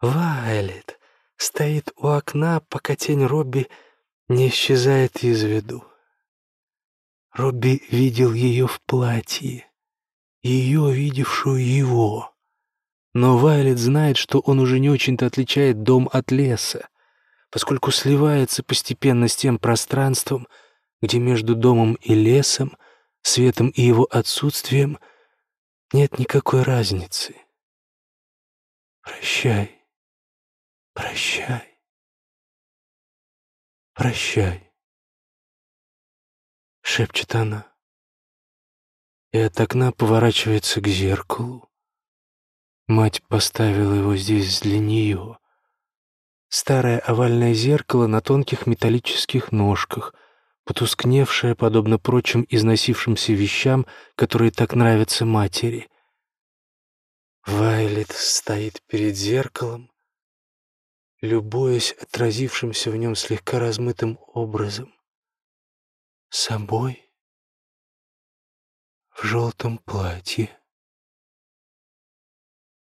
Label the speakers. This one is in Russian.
Speaker 1: Вайлет стоит у окна, пока тень Робби не исчезает из виду. Робби видел ее в платье, ее, видевшую его. Но Вайлет знает, что он уже не очень-то отличает дом от леса, поскольку сливается постепенно с тем пространством, где между домом и лесом, светом и его отсутствием нет никакой разницы. Прощай, прощай, прощай шепчет она. И от окна поворачивается к зеркалу. Мать поставила его здесь для нее. Старое овальное зеркало на тонких металлических ножках, потускневшее, подобно прочим износившимся вещам, которые так нравятся матери. Вайлет стоит перед зеркалом, любуясь отразившимся в нем слегка размытым образом собой в желтом платье.